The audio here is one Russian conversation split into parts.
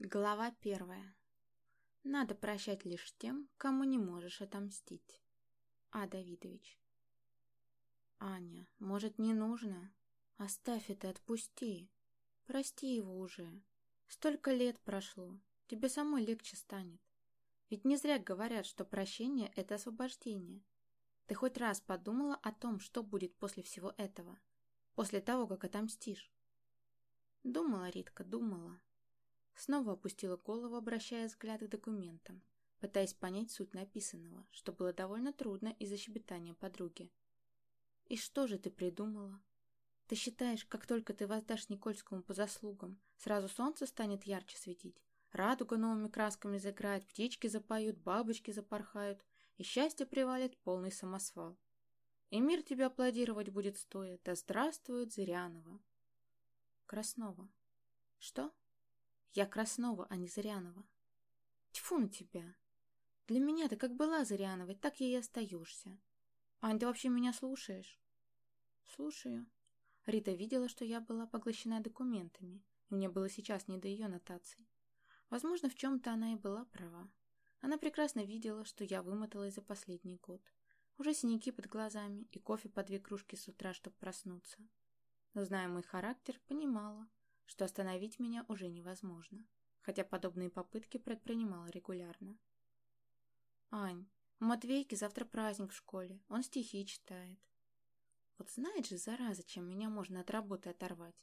Глава первая. Надо прощать лишь тем, кому не можешь отомстить. А. Давидович. Аня, может, не нужно? Оставь это, отпусти. Прости его уже. Столько лет прошло. Тебе самой легче станет. Ведь не зря говорят, что прощение – это освобождение. Ты хоть раз подумала о том, что будет после всего этого? После того, как отомстишь? Думала, Ритка, думала. Снова опустила голову, обращая взгляд к документам, пытаясь понять суть написанного, что было довольно трудно из-за щебетания подруги. «И что же ты придумала? Ты считаешь, как только ты воздашь Никольскому по заслугам, сразу солнце станет ярче светить, радуга новыми красками заиграет, птички запоют, бабочки запорхают, и счастье привалит полный самосвал. И мир тебя аплодировать будет стоя, да здравствует Зырянова!» «Краснова. Что?» Я Краснова, а не Зырянова. Тьфу на тебя. Для меня ты как была Зыряновой, так и остаешься. Ань, ты вообще меня слушаешь? Слушаю. Рита видела, что я была поглощена документами, и мне было сейчас не до ее нотаций. Возможно, в чем-то она и была права. Она прекрасно видела, что я вымоталась за последний год. Уже синяки под глазами и кофе по две кружки с утра, чтобы проснуться. Но, зная мой характер, понимала, что остановить меня уже невозможно, хотя подобные попытки предпринимала регулярно. «Ань, у Матвейки завтра праздник в школе, он стихи читает». Вот знает же, зараза, чем меня можно от работы оторвать.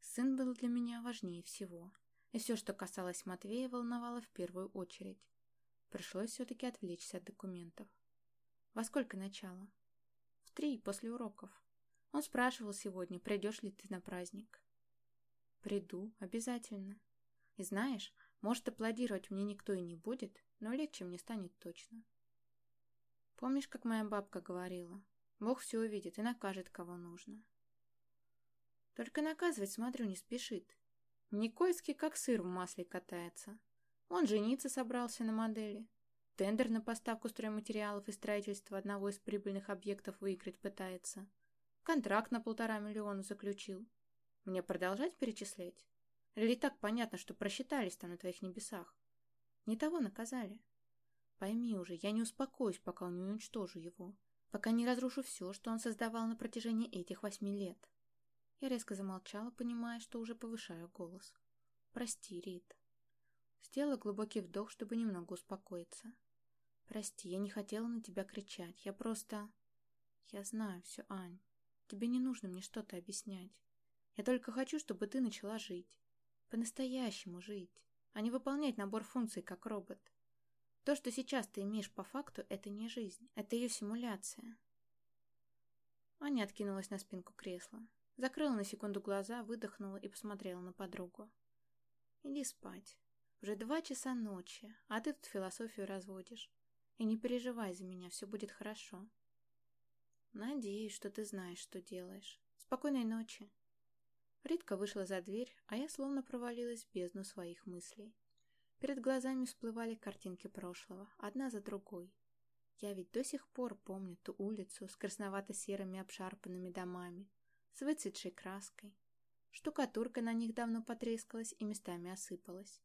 Сын был для меня важнее всего, и все, что касалось Матвея, волновало в первую очередь. Пришлось все-таки отвлечься от документов. Во сколько начало? В три, после уроков. Он спрашивал сегодня, придешь ли ты на праздник. Приду, обязательно. И знаешь, может, аплодировать мне никто и не будет, но легче мне станет точно. Помнишь, как моя бабка говорила? Бог все увидит и накажет, кого нужно. Только наказывать, смотрю, не спешит. Никольский как сыр в масле катается. Он жениться собрался на модели. Тендер на поставку стройматериалов и строительство одного из прибыльных объектов выиграть пытается. Контракт на полтора миллиона заключил. Мне продолжать перечислять? Или так понятно, что просчитались там на твоих небесах? Не того наказали. Пойми уже, я не успокоюсь, пока не уничтожу его, пока не разрушу все, что он создавал на протяжении этих восьми лет. Я резко замолчала, понимая, что уже повышаю голос. Прости, Рит. Сделала глубокий вдох, чтобы немного успокоиться. Прости, я не хотела на тебя кричать, я просто... Я знаю все, Ань. Тебе не нужно мне что-то объяснять. Я только хочу, чтобы ты начала жить. По-настоящему жить, а не выполнять набор функций как робот. То, что сейчас ты имеешь по факту, это не жизнь, это ее симуляция. Аня откинулась на спинку кресла, закрыла на секунду глаза, выдохнула и посмотрела на подругу. Иди спать. Уже два часа ночи, а ты тут философию разводишь. И не переживай за меня, все будет хорошо. Надеюсь, что ты знаешь, что делаешь. Спокойной ночи. Ритка вышла за дверь, а я словно провалилась в бездну своих мыслей. Перед глазами всплывали картинки прошлого, одна за другой. Я ведь до сих пор помню ту улицу с красновато-серыми обшарпанными домами, с выцветшей краской. Штукатурка на них давно потрескалась и местами осыпалась.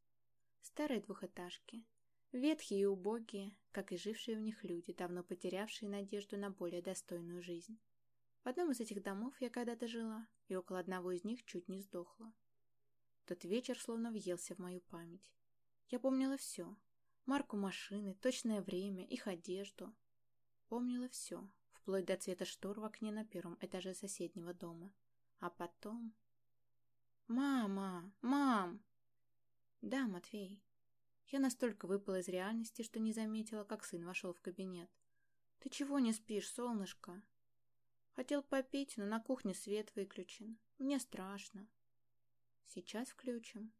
Старые двухэтажки, ветхие и убогие, как и жившие в них люди, давно потерявшие надежду на более достойную жизнь. В одном из этих домов я когда-то жила, и около одного из них чуть не сдохла. Тот вечер словно въелся в мою память. Я помнила все. Марку машины, точное время, их одежду. Помнила все, вплоть до цвета штор в окне на первом этаже соседнего дома. А потом... «Мама! Мам!» «Да, Матвей». Я настолько выпала из реальности, что не заметила, как сын вошел в кабинет. «Ты чего не спишь, солнышко?» Хотел попить, но на кухне свет выключен. Мне страшно. Сейчас включим.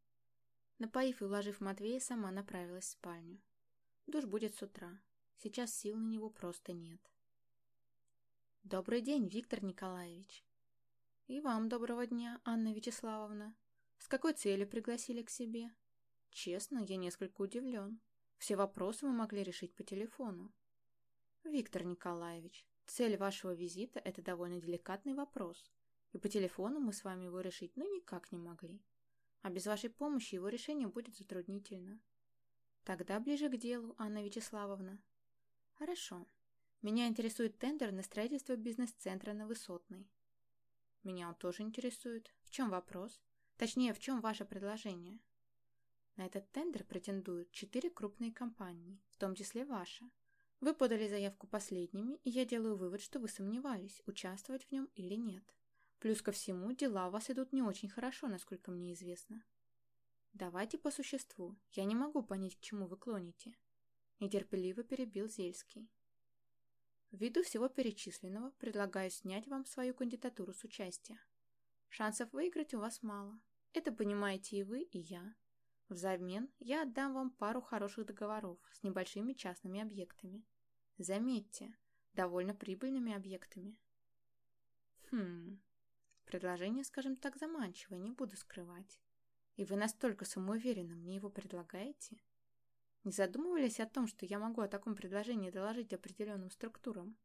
Напоив и уложив Матвея, сама направилась в спальню. Душ будет с утра. Сейчас сил на него просто нет. Добрый день, Виктор Николаевич. И вам доброго дня, Анна Вячеславовна. С какой целью пригласили к себе? Честно, я несколько удивлен. Все вопросы мы могли решить по телефону. Виктор Николаевич, Цель вашего визита – это довольно деликатный вопрос, и по телефону мы с вами его решить ну никак не могли. а без вашей помощи его решение будет затруднительно. Тогда ближе к делу, Анна Вячеславовна. Хорошо. Меня интересует тендер на строительство бизнес-центра на Высотной. Меня он тоже интересует. В чем вопрос? Точнее, в чем ваше предложение? На этот тендер претендуют четыре крупные компании, в том числе ваша. Вы подали заявку последними, и я делаю вывод, что вы сомневались, участвовать в нем или нет. Плюс ко всему, дела у вас идут не очень хорошо, насколько мне известно. Давайте по существу. Я не могу понять, к чему вы клоните. Нетерпеливо перебил Зельский. Ввиду всего перечисленного, предлагаю снять вам свою кандидатуру с участия. Шансов выиграть у вас мало. Это понимаете и вы, и я. Взамен я отдам вам пару хороших договоров с небольшими частными объектами. Заметьте, довольно прибыльными объектами. Хм, предложение, скажем так, заманчивое, не буду скрывать. И вы настолько самоуверенно мне его предлагаете? Не задумывались о том, что я могу о таком предложении доложить определенным структурам?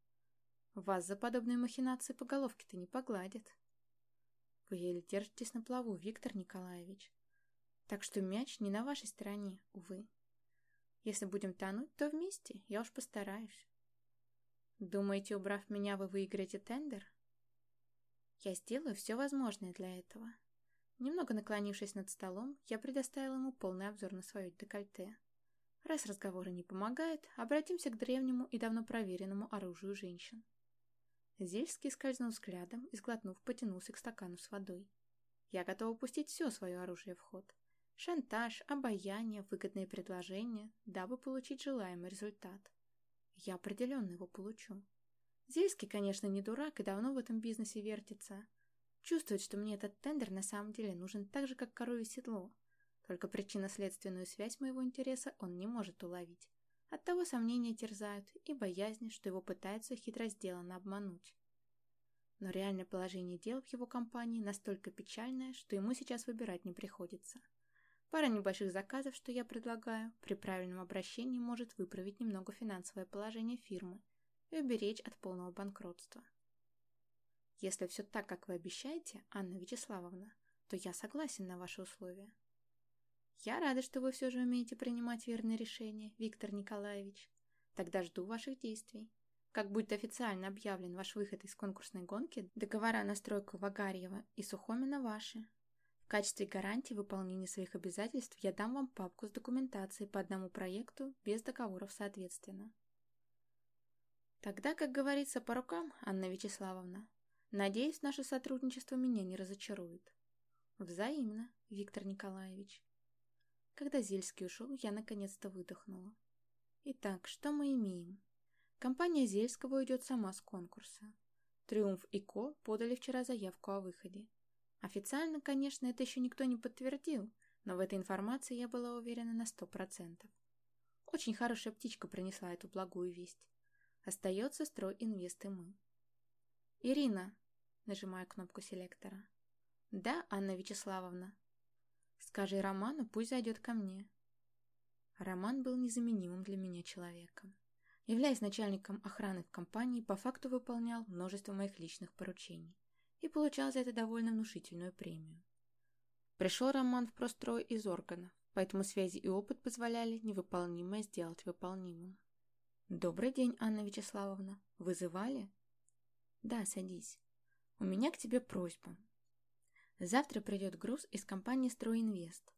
Вас за подобные махинации по головке-то не погладят. Вы еле держитесь на плаву, Виктор Николаевич. Так что мяч не на вашей стороне, увы. Если будем тонуть, то вместе, я уж постараюсь. Думаете, убрав меня, вы выиграете тендер? Я сделаю все возможное для этого. Немного наклонившись над столом, я предоставила ему полный обзор на свое декольте. Раз разговоры не помогают, обратимся к древнему и давно проверенному оружию женщин. Зельский скользнул взглядом и, сглотнув, потянулся к стакану с водой. Я готова пустить все свое оружие в ход. Шантаж, обаяние, выгодные предложения, дабы получить желаемый результат. Я определенно его получу. Зельский, конечно, не дурак и давно в этом бизнесе вертится. Чувствует, что мне этот тендер на самом деле нужен так же, как коровье седло. Только причинно-следственную связь моего интереса он не может уловить. Оттого сомнения терзают и боязнь, что его пытаются хитро сделанно обмануть. Но реальное положение дел в его компании настолько печальное, что ему сейчас выбирать не приходится. Пара небольших заказов, что я предлагаю, при правильном обращении может выправить немного финансовое положение фирмы и уберечь от полного банкротства. Если все так, как вы обещаете, Анна Вячеславовна, то я согласен на ваши условия. Я рада, что вы все же умеете принимать верные решения, Виктор Николаевич. Тогда жду ваших действий. Как будет официально объявлен ваш выход из конкурсной гонки, договора на стройку Вагарьева и Сухомина ваши. В качестве гарантии выполнения своих обязательств я дам вам папку с документацией по одному проекту без договоров соответственно. Тогда, как говорится, по рукам, Анна Вячеславовна. Надеюсь, наше сотрудничество меня не разочарует. Взаимно, Виктор Николаевич. Когда Зельский ушел, я наконец-то выдохнула. Итак, что мы имеем? Компания Зельского уйдет сама с конкурса. Триумф и Ко подали вчера заявку о выходе. Официально, конечно, это еще никто не подтвердил, но в этой информации я была уверена на сто процентов. Очень хорошая птичка принесла эту благую весть. Остается строй инвест и мы. «Ирина!» – нажимаю кнопку селектора. «Да, Анна Вячеславовна?» «Скажи Роману, пусть зайдет ко мне». Роман был незаменимым для меня человеком. Являясь начальником охраны в компании, по факту выполнял множество моих личных поручений и получал за это довольно внушительную премию. Пришел Роман в прострой из органов, поэтому связи и опыт позволяли невыполнимое сделать выполнимым. «Добрый день, Анна Вячеславовна. Вызывали?» «Да, садись. У меня к тебе просьба. Завтра придет груз из компании «Стройинвест».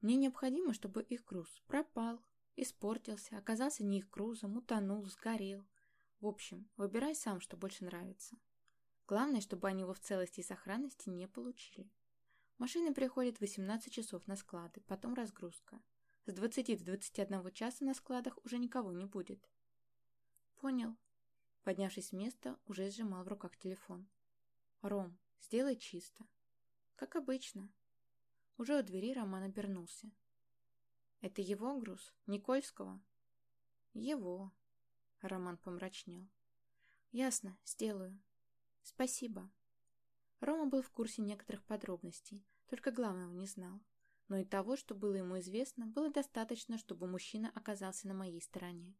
Мне необходимо, чтобы их груз пропал, испортился, оказался не их грузом, утонул, сгорел. В общем, выбирай сам, что больше нравится. Главное, чтобы они его в целости и сохранности не получили. Машины приходят в 18 часов на склады, потом разгрузка. С 20 до 21 часа на складах уже никого не будет. Понял. Поднявшись с места, уже сжимал в руках телефон. Ром, сделай чисто. Как обычно. Уже у двери Роман обернулся. Это его груз? Никольского? Его. Роман помрачнел. Ясно, сделаю. «Спасибо». Рома был в курсе некоторых подробностей, только главного не знал. Но и того, что было ему известно, было достаточно, чтобы мужчина оказался на моей стороне.